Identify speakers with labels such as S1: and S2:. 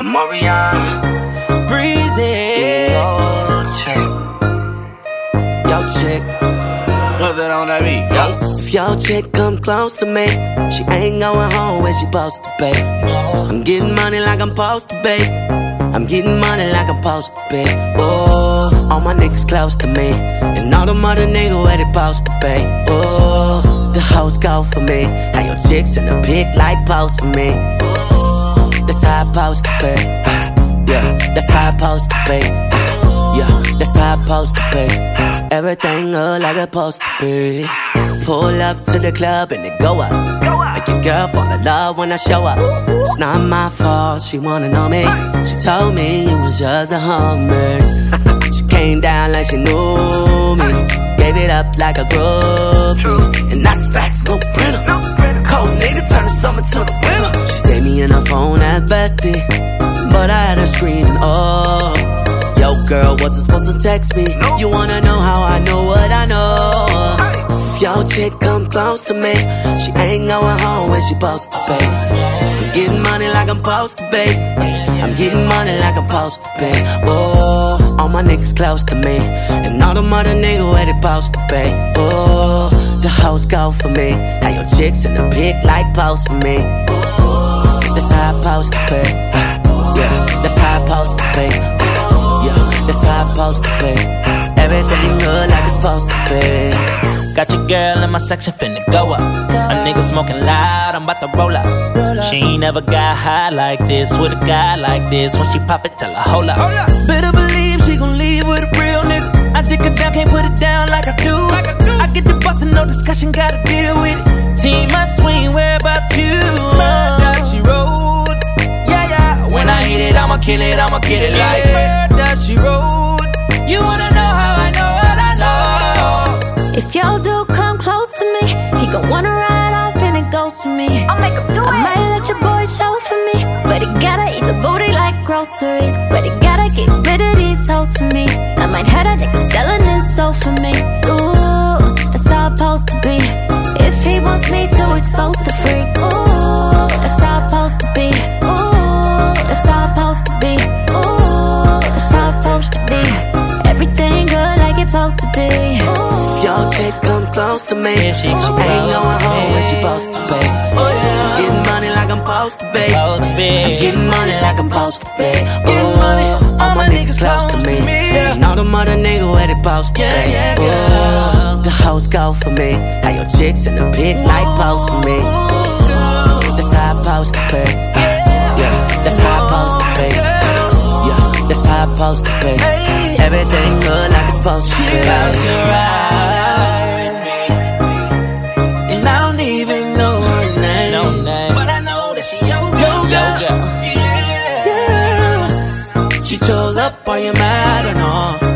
S1: I'm Orion.
S2: Breezy.
S1: Yo, check.
S2: Yo, chick.
S1: What's that on that beat? Yo.
S2: If your chick come close to me, she ain't going home when she supposed to be. Uh-huh. I'm getting money like I'm supposed to be. I'm getting money like I'm supposed to be. Oh, all my niggas close to me, and all the mother niggas where they supposed to be. Oh, the hoes go for me. How your chicks in the pic like post for me. Oh, how I supposed to be. Yeah, that's how I supposed to be. Yeah, that's how I supposed to be. Everything look like it's supposed to be. Pull up to the club and it go up. Make your girl fall in love when I show up. It's not my fault, she wanna know me. She told me you was just a hummer. she came down like she knew me. Gave it up like a groupie. And that's facts, no printer. Cold nigga turn the summer to the bestie. But I had her screaming, oh. Yo, girl, wasn't supposed to text me. You wanna know how I know what I know? If your chick come close to me, she ain't going home when she supposed to be. I'm getting money like I'm supposed to be. I'm getting money like I'm supposed to be. Oh, all my niggas close to me, and all the mother niggas where they supposed to be. Oh, the hoes go for me. How your chicks in the pic like post for me. Oh, that's how I supposed to be. Yeah, that's how I supposed to be. Yeah, that's how I supposed to be. Everything good like it's supposed to be.
S3: Got your girl in my section finna go up. A nigga smoking loud, I'm about to roll up. She ain't never got high like this with a guy like this. When she pop it, tell her hold up. Better believe she gon' leave with a real nigga. I dick her down, can't put it down like I do. I get the bustin', no discussion, gotta I'ma kill it, I'ma get it like murder, she rode. You wanna know how I know what I know?
S4: If y'all do come close to me, he gon' wanna ride off and it goes for me. I'll make him do I might let your boy show for me, but he gotta eat the booty like groceries. But he gotta get rid of these hoes for me. I might have a nigga selling his soul
S2: chick come close to me,
S3: If she
S2: she
S3: come
S2: ain't
S3: close
S2: going home
S3: me.
S2: when oh, she supposed to be. I'm getting money like I'm supposed to be.
S3: Be.
S2: I'm getting money like I'm supposed to be.
S3: Getting money,
S2: all my niggas close to me. And all the mother niggas where they supposed to be. Ooh, the hoes go for me. How your chicks in the pit like post for me. That's how I supposed to be. Yeah, that's how I supposed to be. Yeah, that's how I supposed to be. Everything good like it's supposed to be.
S3: About to ride. are you mad or not?